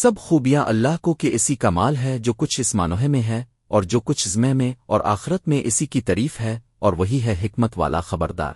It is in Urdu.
سب خوبیاں اللہ کو کہ اسی کا مال ہے جو کچھ اس مانوہے میں ہے اور جو کچھ زمے میں اور آخرت میں اسی کی تعریف ہے اور وہی ہے حکمت والا خبردار۔